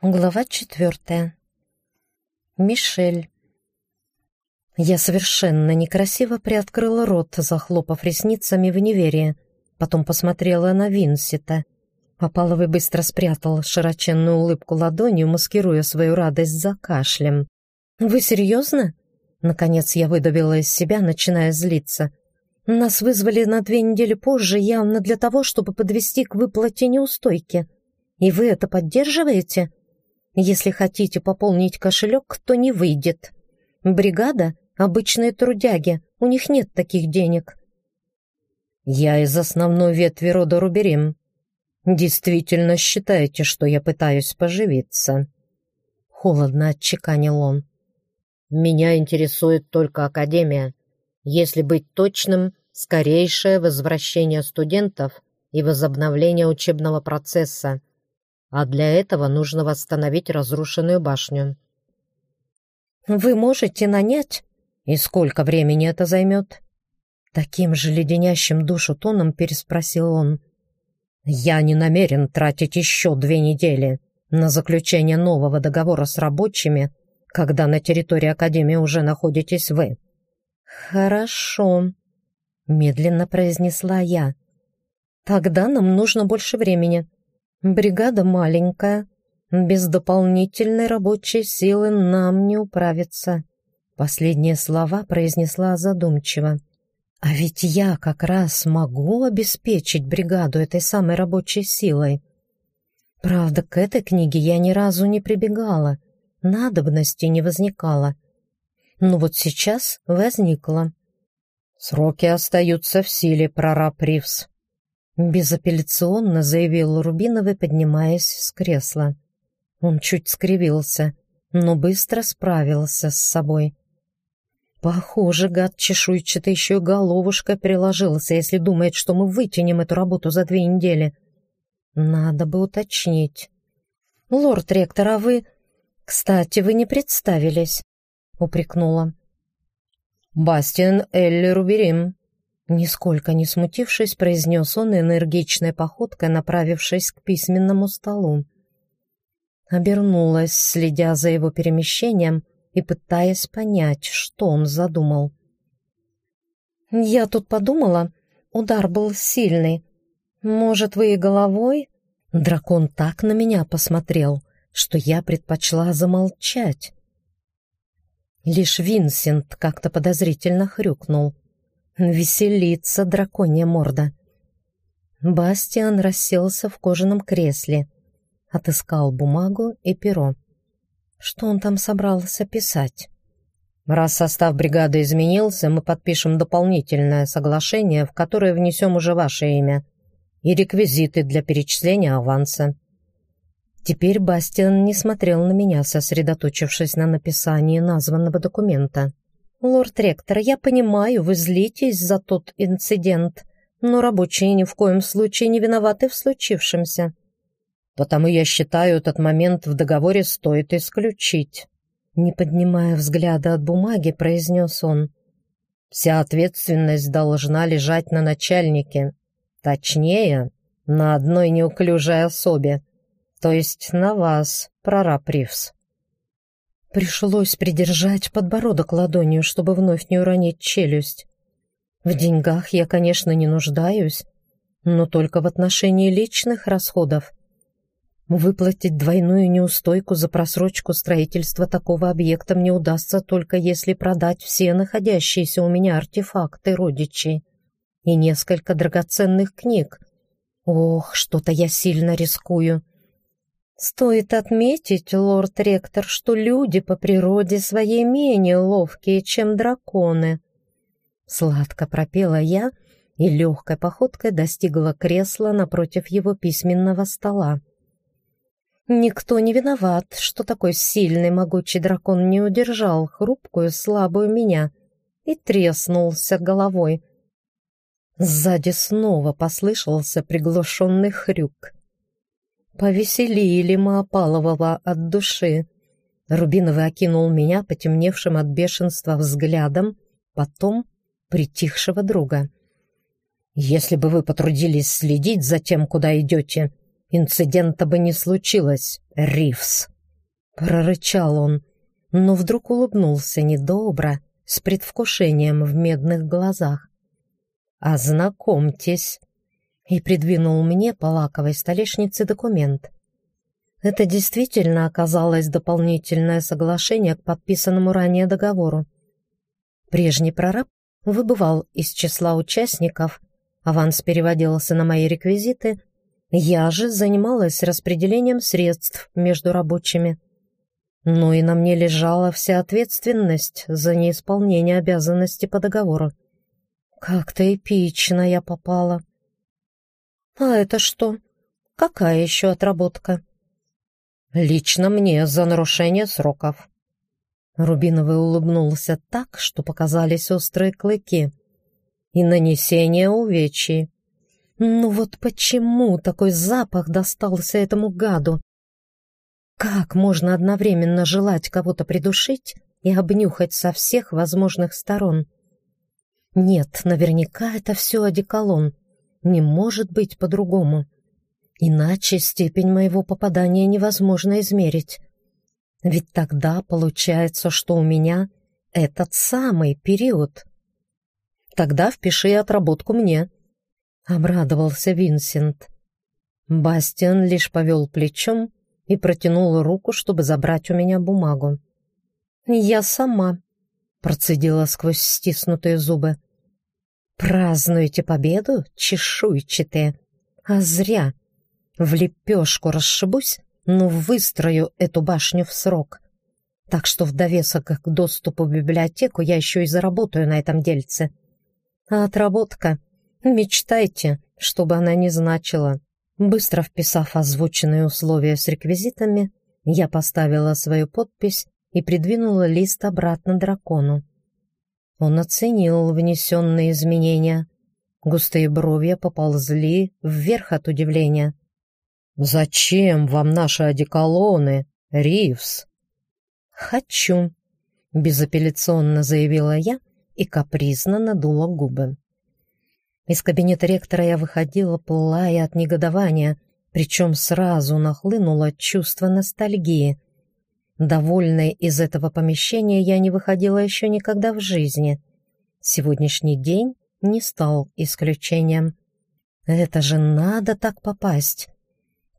Глава четвертая. Мишель. Я совершенно некрасиво приоткрыла рот, захлопав ресницами в неверие. Потом посмотрела на Винсита. Попаловый быстро спрятал широченную улыбку ладонью, маскируя свою радость за кашлем. «Вы серьезно?» Наконец я выдавила из себя, начиная злиться. «Нас вызвали на две недели позже, явно для того, чтобы подвести к выплате неустойки. И вы это поддерживаете?» Если хотите пополнить кошелек, то не выйдет. Бригада — обычные трудяги, у них нет таких денег. Я из основной ветви рода Руберим. Действительно считаете, что я пытаюсь поживиться? Холодно отчеканил он. Меня интересует только Академия. Если быть точным, скорейшее возвращение студентов и возобновление учебного процесса а для этого нужно восстановить разрушенную башню. «Вы можете нанять? И сколько времени это займет?» Таким же леденящим душу тоном переспросил он. «Я не намерен тратить еще две недели на заключение нового договора с рабочими, когда на территории Академии уже находитесь вы». «Хорошо», — медленно произнесла я. «Тогда нам нужно больше времени. Бригада маленькая, без дополнительной рабочей силы нам не управиться. Последние слова произнесла задумчиво. А ведь я как раз могу обеспечить бригаду этой самой рабочей силой. Правда, к этой книге я ни разу не прибегала, надобности не возникало. Но вот сейчас возникла. Сроки остаются в силе, прораб Ривз. Безапелляционно заявил Рубиновый, поднимаясь с кресла. Он чуть скривился, но быстро справился с собой. Похоже, гад чешуйчатый еще головушка приложился, если думает, что мы вытянем эту работу за две недели. Надо бы уточнить. «Лорд ректор, а вы...» «Кстати, вы не представились», — упрекнула. «Бастиан Элли Руберим», Нисколько не смутившись, произнес он энергичной походкой, направившись к письменному столу. Обернулась, следя за его перемещением и пытаясь понять, что он задумал. «Я тут подумала, удар был сильный. Может, вы и головой?» Дракон так на меня посмотрел, что я предпочла замолчать. Лишь Винсент как-то подозрительно хрюкнул — Веселится драконья морда. Бастиан расселся в кожаном кресле, отыскал бумагу и перо. Что он там собрался писать? Раз состав бригады изменился, мы подпишем дополнительное соглашение, в которое внесем уже ваше имя и реквизиты для перечисления аванса. Теперь Бастиан не смотрел на меня, сосредоточившись на написании названного документа. «Лорд-ректор, я понимаю, вы злитесь за тот инцидент, но рабочие ни в коем случае не виноваты в случившемся. Потому я считаю, этот момент в договоре стоит исключить». Не поднимая взгляда от бумаги, произнес он. «Вся ответственность должна лежать на начальнике, точнее, на одной неуклюжей особе, то есть на вас, прораб Ривз». Пришлось придержать подбородок ладонью, чтобы вновь не уронить челюсть. В деньгах я, конечно, не нуждаюсь, но только в отношении личных расходов. Выплатить двойную неустойку за просрочку строительства такого объекта мне удастся только если продать все находящиеся у меня артефакты родичей и несколько драгоценных книг. Ох, что-то я сильно рискую. Стоит отметить, лорд-ректор, что люди по природе своей менее ловкие, чем драконы. Сладко пропела я и легкой походкой достигла кресла напротив его письменного стола. Никто не виноват, что такой сильный могучий дракон не удержал хрупкую слабую меня и треснулся головой. Сзади снова послышался приглушенный хрюк. Повеселили Маопалового от души. Рубиновый окинул меня потемневшим от бешенства взглядом, потом притихшего друга. «Если бы вы потрудились следить за тем, куда идете, инцидента бы не случилось, Ривс!» Прорычал он, но вдруг улыбнулся недобро, с предвкушением в медных глазах. «Ознакомьтесь!» И придвинул мне по лаковой столешнице документ. Это действительно оказалось дополнительное соглашение к подписанному ранее договору. Прежний прораб выбывал из числа участников, аванс переводился на мои реквизиты, я же занималась распределением средств между рабочими. Но и на мне лежала вся ответственность за неисполнение обязанностей по договору. Как-то эпично я попала. «А это что? Какая еще отработка?» «Лично мне за нарушение сроков». Рубиновый улыбнулся так, что показались острые клыки. «И нанесение увечий». «Ну вот почему такой запах достался этому гаду? Как можно одновременно желать кого-то придушить и обнюхать со всех возможных сторон?» «Нет, наверняка это все одеколон. Не может быть по-другому. Иначе степень моего попадания невозможно измерить. Ведь тогда получается, что у меня этот самый период. Тогда впиши отработку мне. Обрадовался Винсент. Бастиан лишь повел плечом и протянул руку, чтобы забрать у меня бумагу. «Я сама», — процедила сквозь стиснутые зубы. «Празднуете победу, чешуйчатые? А зря. В лепешку расшибусь, но выстрою эту башню в срок. Так что в довесок к доступу в библиотеку я еще и заработаю на этом дельце. А отработка? Мечтайте, чтобы она не значила». Быстро вписав озвученные условия с реквизитами, я поставила свою подпись и придвинула лист обратно дракону. Он оценил внесенные изменения. Густые брови поползли вверх от удивления. «Зачем вам наши одеколоны, Ривс?» «Хочу», — безапелляционно заявила я и капризно надула губы. Из кабинета ректора я выходила, пылая от негодования, причем сразу нахлынуло чувство ностальгии. Довольной из этого помещения я не выходила еще никогда в жизни. Сегодняшний день не стал исключением. Это же надо так попасть.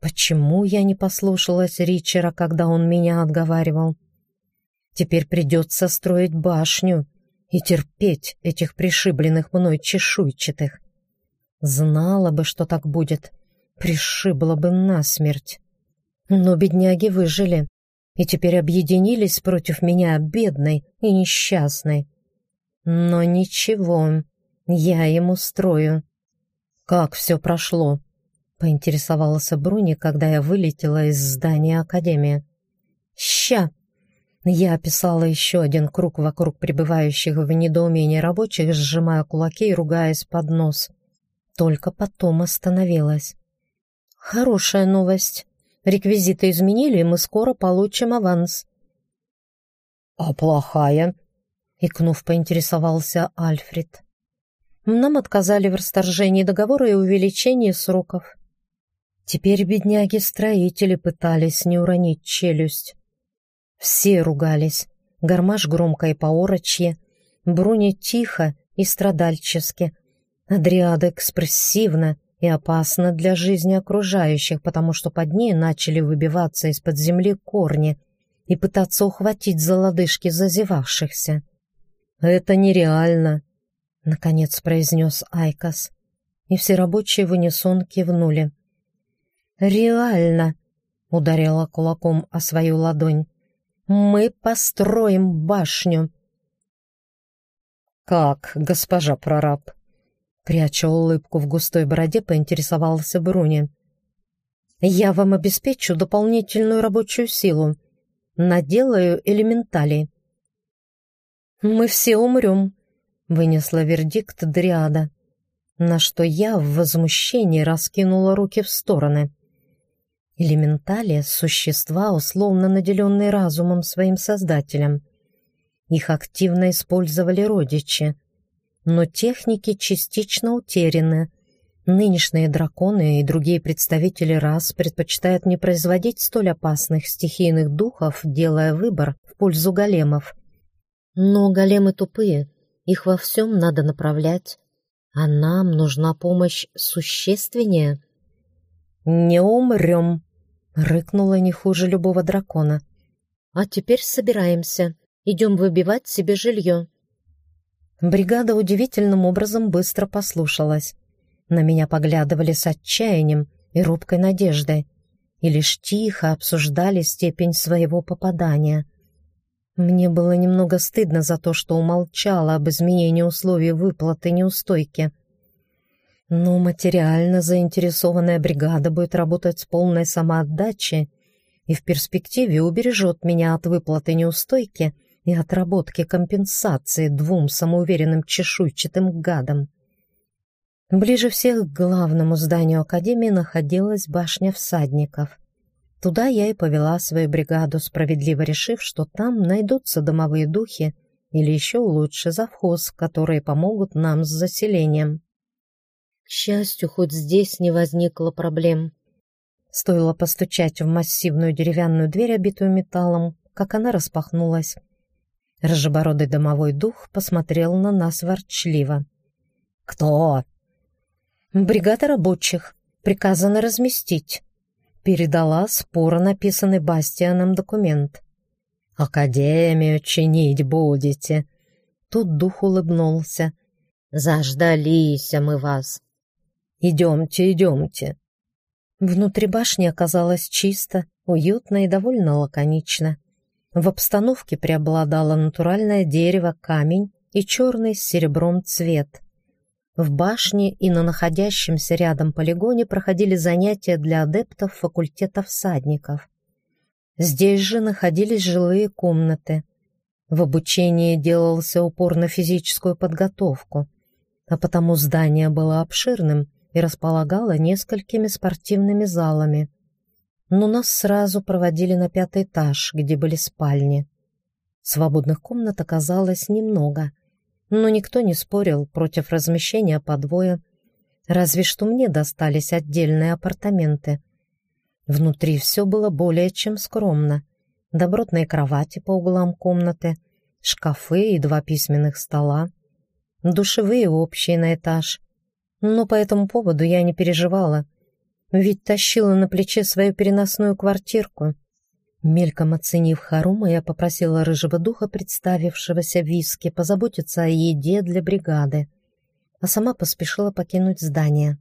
Почему я не послушалась Ричера, когда он меня отговаривал? Теперь придется строить башню и терпеть этих пришибленных мной чешуйчатых. Знала бы, что так будет, пришибла бы насмерть. Но бедняги выжили и теперь объединились против меня, бедной и несчастной. Но ничего, я ему строю. Как все прошло? Поинтересовался Бруни, когда я вылетела из здания Академии. Ща! Я описала еще один круг вокруг пребывающих в недоумении рабочих, сжимая кулаки и ругаясь под нос. Только потом остановилась. Хорошая новость. Реквизиты изменили, и мы скоро получим аванс». «А плохая?» — икнув, поинтересовался Альфред. «Нам отказали в расторжении договора и увеличении сроков. Теперь бедняги-строители пытались не уронить челюсть. Все ругались, гармаш громко и поорочье, Бруни тихо и страдальчески, Адриада экспрессивно — и опасно для жизни окружающих, потому что под ней начали выбиваться из-под земли корни и пытаться ухватить за лодыжки зазевавшихся. «Это нереально», — наконец произнес Айкос, и все рабочие в унисон кивнули. «Реально», — ударила кулаком о свою ладонь, — «мы построим башню». «Как, госпожа прораб?» Пряча улыбку в густой бороде, поинтересовался Бруни. «Я вам обеспечу дополнительную рабочую силу. Наделаю элементали». «Мы все умрем», — вынесла вердикт Дриада, на что я в возмущении раскинула руки в стороны. Элементали — существа, условно наделенные разумом своим создателем. Их активно использовали родичи — но техники частично утеряны, Нынешние драконы и другие представители рас предпочитают не производить столь опасных стихийных духов, делая выбор в пользу големов. Но големы тупые, их во всем надо направлять, а нам нужна помощь существеннее. «Не умрем!» — рыкнула не хуже любого дракона. «А теперь собираемся. Идем выбивать себе жилье». Бригада удивительным образом быстро послушалась. На меня поглядывали с отчаянием и робкой надеждой и лишь тихо обсуждали степень своего попадания. Мне было немного стыдно за то, что умолчала об изменении условий выплаты неустойки. Но материально заинтересованная бригада будет работать с полной самоотдачей и в перспективе убережет меня от выплаты неустойки и отработки компенсации двум самоуверенным чешуйчатым гадам. Ближе всех к главному зданию Академии находилась башня всадников. Туда я и повела свою бригаду, справедливо решив, что там найдутся домовые духи или еще лучше завхоз, которые помогут нам с заселением. К счастью, хоть здесь не возникло проблем. Стоило постучать в массивную деревянную дверь, обитую металлом, как она распахнулась. Рыжебородый домовой дух посмотрел на нас ворчливо. «Кто?» «Бригада рабочих. Приказано разместить» передала споро написанный Бастианом документ. «Академию чинить будете!» Тут дух улыбнулся. «Заждались мы вас!» «Идемте, идемте!» Внутри башни оказалось чисто, уютно и довольно лаконично. В обстановке преобладало натуральное дерево, камень и черный с серебром цвет. В башне и на находящемся рядом полигоне проходили занятия для адептов факультета всадников. Здесь же находились жилые комнаты. В обучении делался упор на физическую подготовку, а потому здание было обширным и располагало несколькими спортивными залами. Но нас сразу проводили на пятый этаж, где были спальни. Свободных комнат оказалось немного — но никто не спорил против размещения по двое, разве что мне достались отдельные апартаменты. Внутри все было более чем скромно. Добротные кровати по углам комнаты, шкафы и два письменных стола, душевые общие на этаж. Но по этому поводу я не переживала, ведь тащила на плече свою переносную квартирку — Мельком оценив Харума, я попросила рыжего духа, представившегося виски, позаботиться о еде для бригады, а сама поспешила покинуть здание.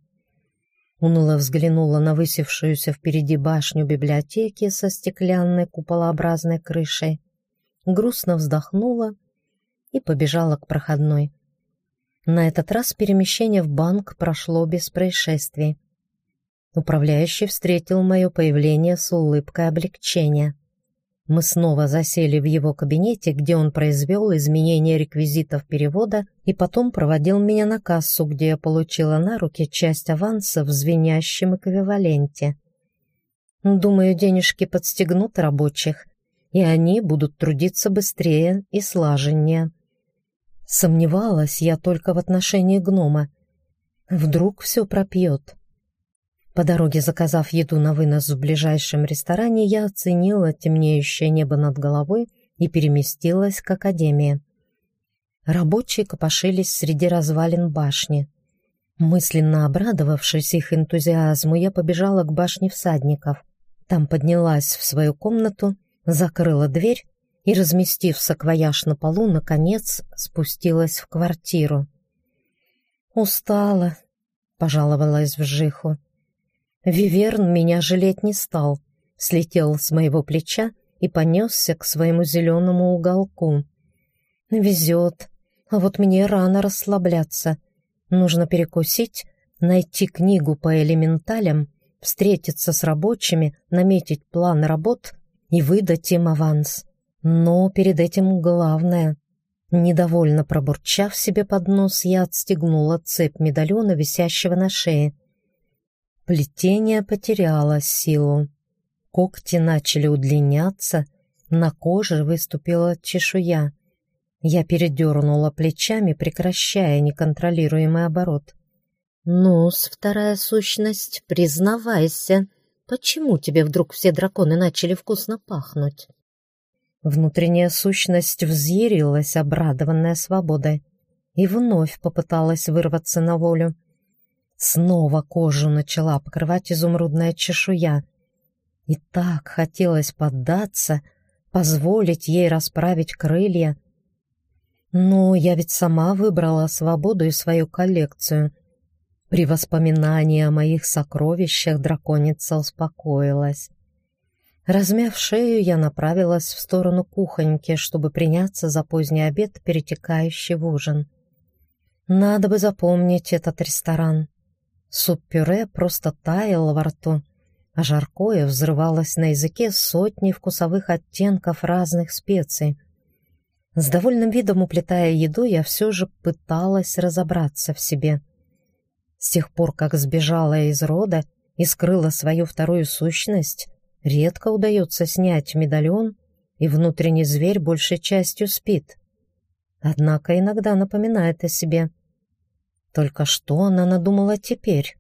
Унула взглянула на высевшуюся впереди башню библиотеки со стеклянной куполообразной крышей, грустно вздохнула и побежала к проходной. На этот раз перемещение в банк прошло без происшествий. Управляющий встретил мое появление с улыбкой облегчения. Мы снова засели в его кабинете, где он произвел изменение реквизитов перевода и потом проводил меня на кассу, где я получила на руки часть аванса в звенящем эквиваленте. Думаю, денежки подстегнут рабочих, и они будут трудиться быстрее и слаженнее. Сомневалась я только в отношении гнома. Вдруг все пропьет. По дороге, заказав еду на вынос в ближайшем ресторане, я оценила темнеющее небо над головой и переместилась к академии. Рабочие копошились среди развалин башни. Мысленно обрадовавшись их энтузиазму, я побежала к башне всадников. Там поднялась в свою комнату, закрыла дверь и, разместив саквояж на полу, наконец спустилась в квартиру. «Устала», — пожаловалась в Жиху. Виверн меня жалеть не стал, слетел с моего плеча и понесся к своему зеленому уголку. Везет, а вот мне рано расслабляться. Нужно перекусить, найти книгу по элементалям, встретиться с рабочими, наметить план работ и выдать им аванс. Но перед этим главное. Недовольно пробурчав себе под нос, я отстегнула цепь медальона, висящего на шее, Плетение потеряло силу. Когти начали удлиняться, на коже выступила чешуя. Я передернула плечами, прекращая неконтролируемый оборот. «Ну-с, вторая сущность, признавайся, почему тебе вдруг все драконы начали вкусно пахнуть?» Внутренняя сущность взъярилась, обрадованная свободой, и вновь попыталась вырваться на волю. Снова кожу начала покрывать изумрудная чешуя. И так хотелось поддаться, позволить ей расправить крылья. Но я ведь сама выбрала свободу и свою коллекцию. При воспоминании о моих сокровищах драконица успокоилась. Размяв шею, я направилась в сторону кухоньки, чтобы приняться за поздний обед, перетекающий в ужин. Надо бы запомнить этот ресторан. Суп-пюре просто таяло во рту, а жаркое взрывалось на языке сотни вкусовых оттенков разных специй. С довольным видом уплетая еду, я все же пыталась разобраться в себе. С тех пор, как сбежала из рода и скрыла свою вторую сущность, Редко удается снять медальон, и внутренний зверь большей частью спит. Однако иногда напоминает о себе. Только что она надумала теперь?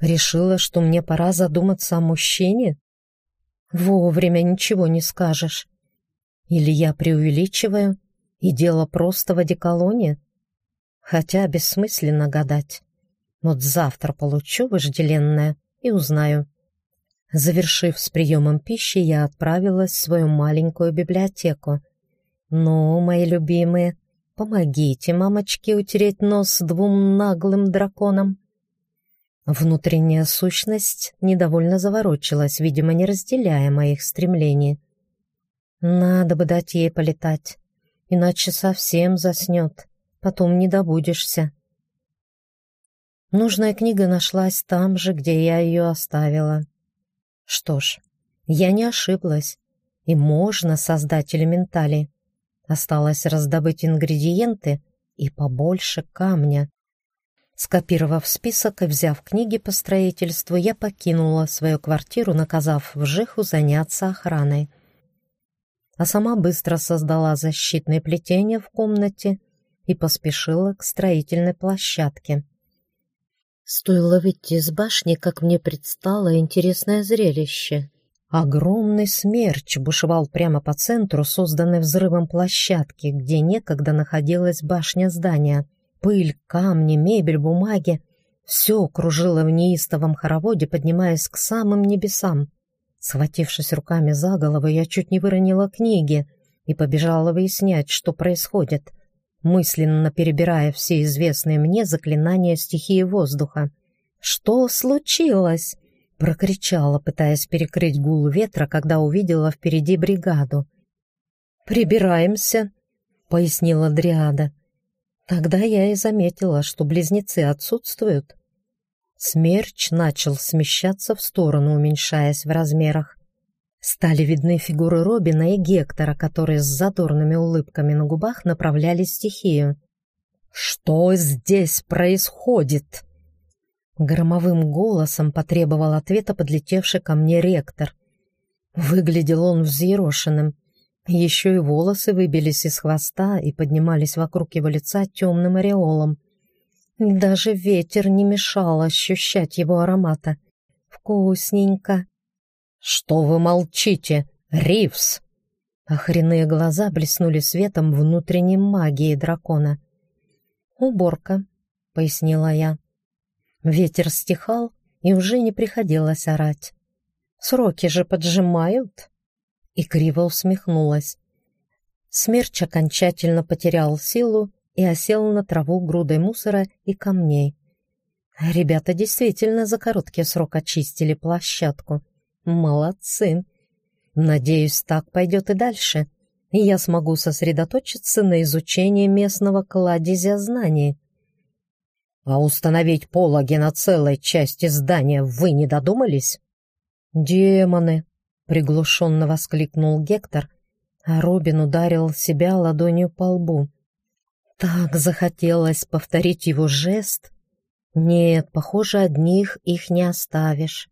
Решила, что мне пора задуматься о мужчине? Вовремя ничего не скажешь. Или я преувеличиваю, и дело просто в одеколоне? Хотя бессмысленно гадать. Вот завтра получу вожделенное и узнаю. Завершив с приемом пищи, я отправилась в свою маленькую библиотеку. «Ну, мои любимые, помогите мамочке утереть нос двум наглым драконам». Внутренняя сущность недовольно заворочилась, видимо, не разделяя моих стремлений. «Надо бы дать ей полетать, иначе совсем заснет, потом не добудешься». Нужная книга нашлась там же, где я ее оставила. Что ж, я не ошиблась, и можно создать элементали. Осталось раздобыть ингредиенты и побольше камня. Скопировав список и взяв книги по строительству, я покинула свою квартиру, наказав Вжиху заняться охраной. А сама быстро создала защитное плетение в комнате и поспешила к строительной площадке. Стоило выйти из башни, как мне предстало интересное зрелище. Огромный смерч бушевал прямо по центру, созданной взрывом площадки, где некогда находилась башня здания. Пыль, камни, мебель, бумаги — все кружило в неистовом хороводе, поднимаясь к самым небесам. Схватившись руками за голову, я чуть не выронила книги и побежала выяснять, что происходит — мысленно перебирая все известные мне заклинания стихии воздуха. «Что случилось?» — прокричала, пытаясь перекрыть гул ветра, когда увидела впереди бригаду. «Прибираемся», — пояснила Дриада. Тогда я и заметила, что близнецы отсутствуют. Смерч начал смещаться в сторону, уменьшаясь в размерах. Стали видны фигуры Робина и Гектора, которые с задорными улыбками на губах направляли стихию. «Что здесь происходит?» Громовым голосом потребовал ответа подлетевший ко мне ректор. Выглядел он взъерошенным. Еще и волосы выбились из хвоста и поднимались вокруг его лица темным ореолом. Даже ветер не мешал ощущать его аромата. «Вкусненько!» «Что вы молчите, Ривс?» Охренные глаза блеснули светом внутренней магии дракона. «Уборка», — пояснила я. Ветер стихал, и уже не приходилось орать. «Сроки же поджимают!» И криво усмехнулась. Смерч окончательно потерял силу и осел на траву грудой мусора и камней. Ребята действительно за короткий срок очистили площадку. Молодцы. Надеюсь, так пойдет и дальше, и я смогу сосредоточиться на изучении местного кладезя знаний. А установить пологи на целой части здания вы не додумались? Демоны! Приглушенно воскликнул Гектор, а Робин ударил себя ладонью по лбу. Так захотелось повторить его жест. Нет, похоже, одних их не оставишь.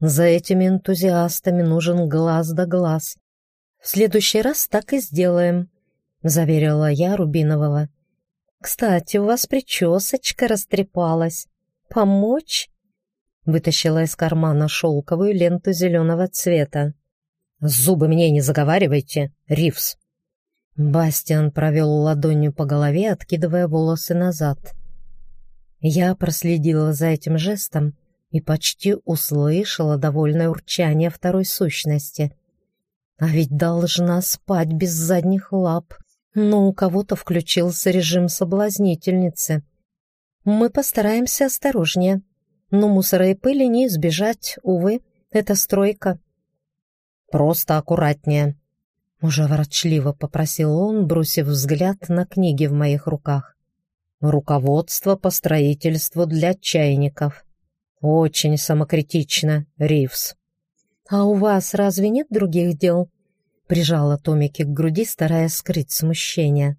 За этими энтузиастами нужен глаз да глаз. В следующий раз так и сделаем, заверила я Рубинового. Кстати, у вас причесочка растрепалась. Помочь?» Вытащила из кармана шелковую ленту зеленого цвета. «Зубы мне не заговаривайте, Ривс!» Бастиан провел ладонью по голове, откидывая волосы назад. Я проследила за этим жестом и почти услышала довольное урчание второй сущности. А ведь должна спать без задних лап. Но у кого-то включился режим соблазнительницы. Мы постараемся осторожнее. Но мусора и пыли не избежать, увы, это стройка. Просто аккуратнее. Уже ворчливо попросил он, бросив взгляд на книги в моих руках. Руководство по строительству для чайников. Очень самокритично, Ривс. А у вас разве нет других дел? Прижала Томики к груди, стараясь скрыть смущение.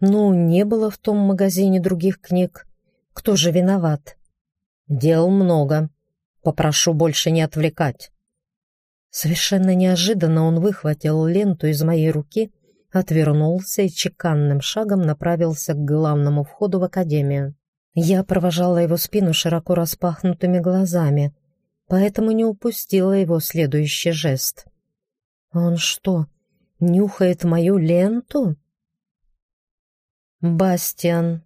Ну, не было в том магазине других книг. Кто же виноват? Дел много. Попрошу больше не отвлекать. Совершенно неожиданно он выхватил ленту из моей руки отвернулся и чеканным шагом направился к главному входу в академию. Я провожала его спину широко распахнутыми глазами, поэтому не упустила его следующий жест. «Он что, нюхает мою ленту?» «Бастиан».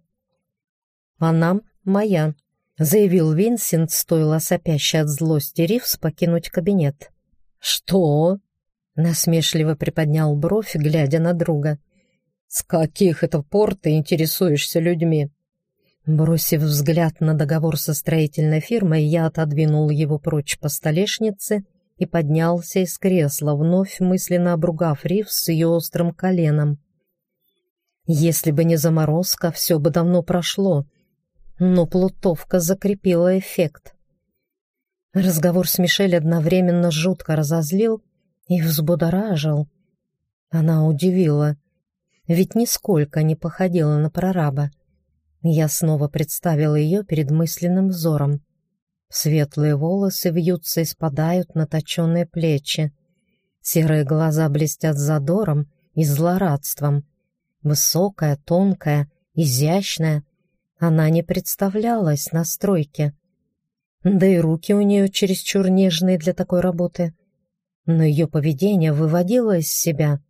«Она моя», — заявил Винсент, стоило сопящий от злости Ривс покинуть кабинет. «Что?» Насмешливо приподнял бровь, глядя на друга. «С каких это пор ты интересуешься людьми?» Бросив взгляд на договор со строительной фирмой, я отодвинул его прочь по столешнице и поднялся из кресла, вновь мысленно обругав Рив с ее острым коленом. Если бы не заморозка, все бы давно прошло, но плутовка закрепила эффект. Разговор с Мишель одновременно жутко разозлил и взбудоражил. Она удивила, ведь нисколько не походила на прораба. Я снова представила ее перед мысленным взором. Светлые волосы вьются и спадают на точенные плечи. Серые глаза блестят задором и злорадством. Высокая, тонкая, изящная. Она не представлялась на стройке. Да и руки у нее чересчур нежные для такой работы но ее поведение выводило из себя.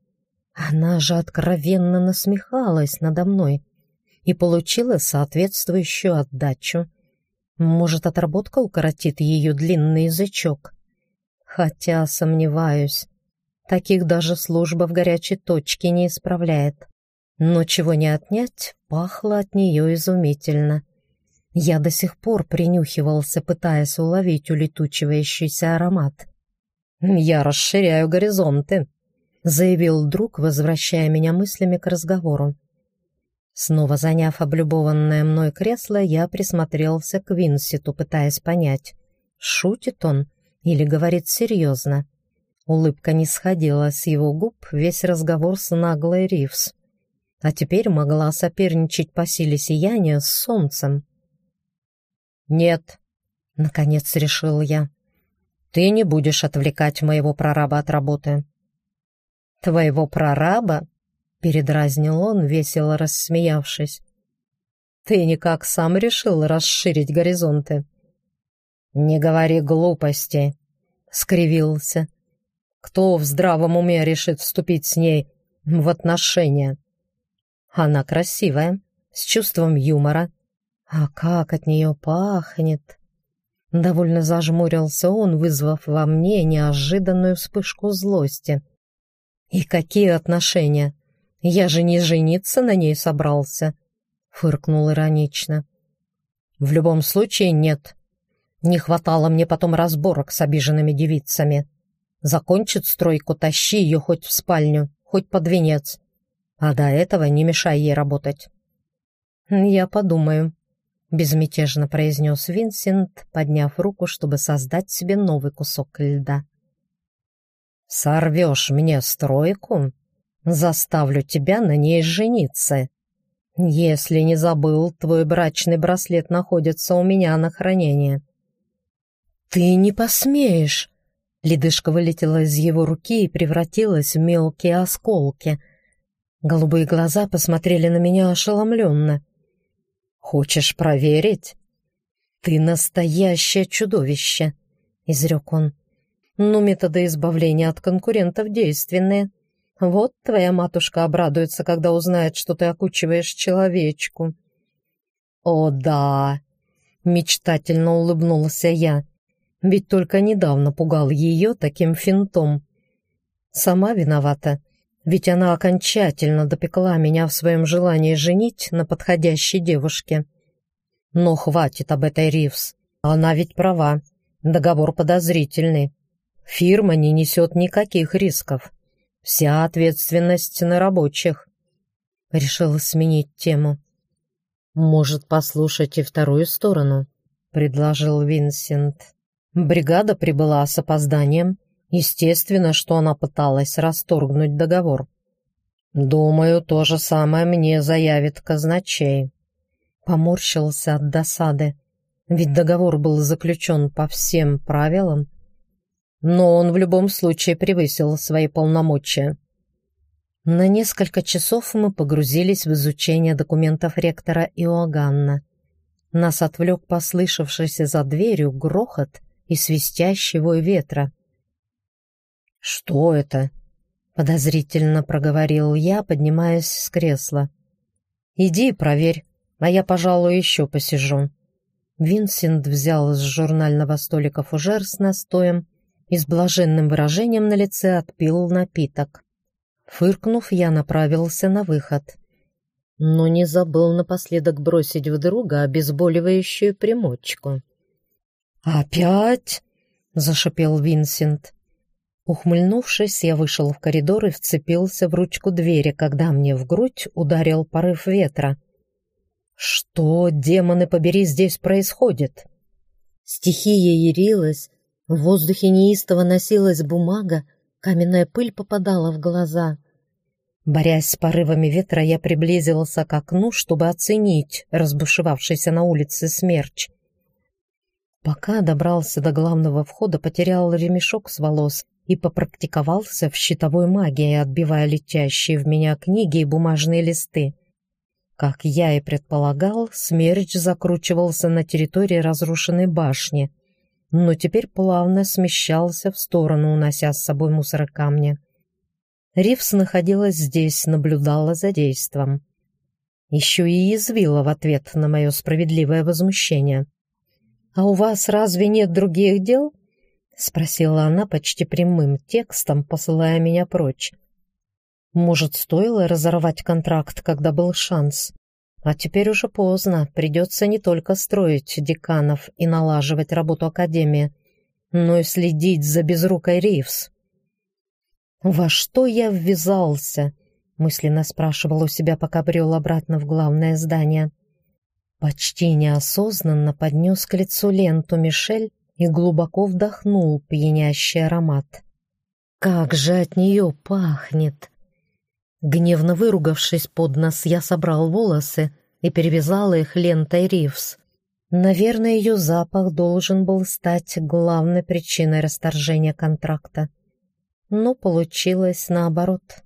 Она же откровенно насмехалась надо мной и получила соответствующую отдачу. Может, отработка укоротит ее длинный язычок? Хотя сомневаюсь. Таких даже служба в горячей точке не исправляет. Но чего не отнять, пахло от нее изумительно. Я до сих пор принюхивался, пытаясь уловить улетучивающийся аромат. «Я расширяю горизонты», — заявил друг, возвращая меня мыслями к разговору. Снова заняв облюбованное мной кресло, я присмотрелся к Винситу, пытаясь понять, шутит он или говорит серьезно. Улыбка не сходила с его губ весь разговор с наглой Ривс. А теперь могла соперничать по силе сияния с солнцем. «Нет», — наконец решил я. Ты не будешь отвлекать моего прораба от работы». «Твоего прораба?» — передразнил он, весело рассмеявшись. «Ты никак сам решил расширить горизонты». «Не говори глупости», — скривился. «Кто в здравом уме решит вступить с ней в отношения?» «Она красивая, с чувством юмора. А как от нее пахнет!» Довольно зажмурился он, вызвав во мне неожиданную вспышку злости. «И какие отношения? Я же не жениться на ней собрался», — фыркнул иронично. «В любом случае нет. Не хватало мне потом разборок с обиженными девицами. Закончит стройку, тащи ее хоть в спальню, хоть под венец. А до этого не мешай ей работать». «Я подумаю», безмятежно произнес Винсент, подняв руку, чтобы создать себе новый кусок льда. «Сорвешь мне стройку? Заставлю тебя на ней жениться. Если не забыл, твой брачный браслет находится у меня на хранение». «Ты не посмеешь!» Ледышка вылетела из его руки и превратилась в мелкие осколки. Голубые глаза посмотрели на меня ошеломленно. Хочешь проверить?» «Ты настоящее чудовище!» — изрек он. «Ну, методы избавления от конкурентов действенные. Вот твоя матушка обрадуется, когда узнает, что ты окучиваешь человечку». «О, да!» — мечтательно улыбнулся я. «Ведь только недавно пугал ее таким финтом. Сама виновата, ведь она окончательно допекла меня в своем желании женить на подходящей девушке». Но хватит об этой Ривз. Она ведь права. Договор подозрительный. Фирма не несет никаких рисков. Вся ответственность на рабочих. Решила сменить тему. «Может, послушать и вторую сторону?» — предложил Винсент. Бригада прибыла с опозданием. Естественно, что она пыталась расторгнуть договор. «Думаю, то же самое мне заявит казначей». Поморщился от досады, ведь договор был заключен по всем правилам. Но он в любом случае превысил свои полномочия. На несколько часов мы погрузились в изучение документов ректора Иоганна. Нас отвлек послышавшийся за дверью грохот и свистящий вой ветра. «Что это?» — подозрительно проговорил я, поднимаясь с кресла. «Иди проверь», а я, пожалуй, еще посижу». Винсент взял с журнального столика фужер с настоем и с блаженным выражением на лице отпил напиток. Фыркнув, я направился на выход. Но не забыл напоследок бросить в друга обезболивающую примочку. «Опять?» — зашипел Винсент. Ухмыльнувшись, я вышел в коридор и вцепился в ручку двери, когда мне в грудь ударил порыв ветра — что, демоны побери, здесь происходит? Стихия ярилась, в воздухе неистово носилась бумага, каменная пыль попадала в глаза. Борясь с порывами ветра, я приблизился к окну, чтобы оценить разбушевавшийся на улице смерч. Пока добрался до главного входа, потерял ремешок с волос и попрактиковался в щитовой магии, отбивая летящие в меня книги и бумажные листы. Как я и предполагал, смерч закручивался на территории разрушенной башни, но теперь плавно смещался в сторону, унося с собой мусорокамни. Ривс находилась здесь, наблюдала за действом. Еще и язвила в ответ на мое справедливое возмущение. «А у вас разве нет других дел?» — спросила она почти прямым текстом, посылая меня прочь. Может, стоило разорвать контракт, когда был шанс? А теперь уже поздно, придется не только строить деканов и налаживать работу Академии, но и следить за безрукой Ривз. «Во что я ввязался?» — мысленно спрашивал у себя, пока брел обратно в главное здание. Почти неосознанно поднес к лицу ленту Мишель и глубоко вдохнул пьянящий аромат. «Как же от нее пахнет!» Гневно выругавшись под нос, я собрал волосы и перевязал их лентой Ривс. Наверное, ее запах должен был стать главной причиной расторжения контракта. Но получилось наоборот.